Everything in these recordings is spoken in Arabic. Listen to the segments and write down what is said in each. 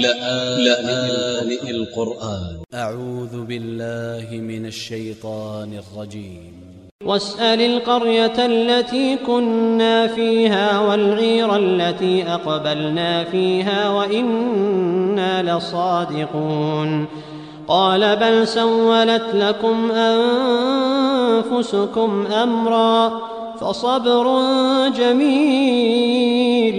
لآن القرآن. أ ع و ذ ب ا ل ل ه من ا ل ش ي ط ا ن ا ل ج ي م واسأل القرية التي كنا فيها والعير التي أقبلنا فيها وإنا لصادقون. قال بل سولت لكم أنفسكم أمرا فصبر جميل.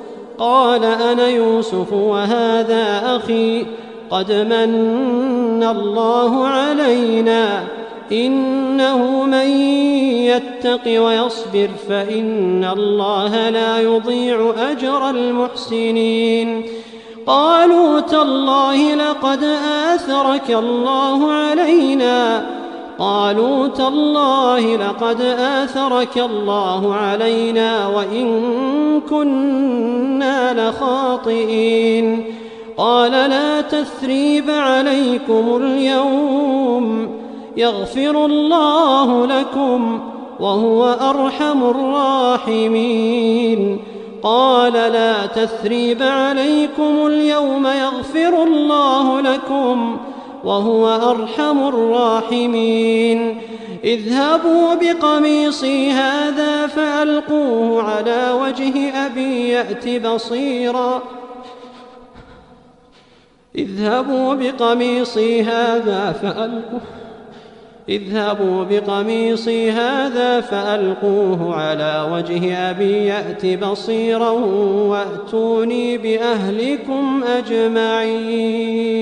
قال أنا يوسف وهذا أخي قد من الله علينا إنه من يتق ويصبر فإن الله لا يضيع أجر المحسنين قالوا تالله لقد آثرك الله علينا قالوا تالله لقد آثرك الله علينا وإن كنا لخاطئين. قال لا تثريب عليكم اليوم يغفر الله لكم وهو أرحم الراحمين. قال لا تثريب عليكم اليوم يغفر الله لكم وهو أرحم الراحمين. اذهبوا بقميصي هذا فألقوه على وجه أبي يأت بصيرا. اذهبوا بقميصي هذا فألقوه اذهبوا بقميصي هذا فألقوه على وجه أبي يأت بصيرا وأتوني بأهلكم أجمعين.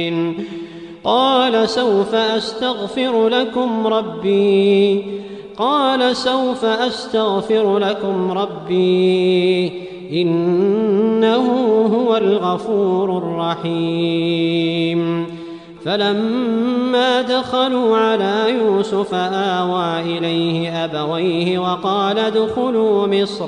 قال سوف أستغفر لكم ربي. قال سوف أستغفر لكم ربي. إنه هو الغفور الرحيم. فلما دخلوا على يوسف آوى إليه أبويه وقال ادخلوا مصر.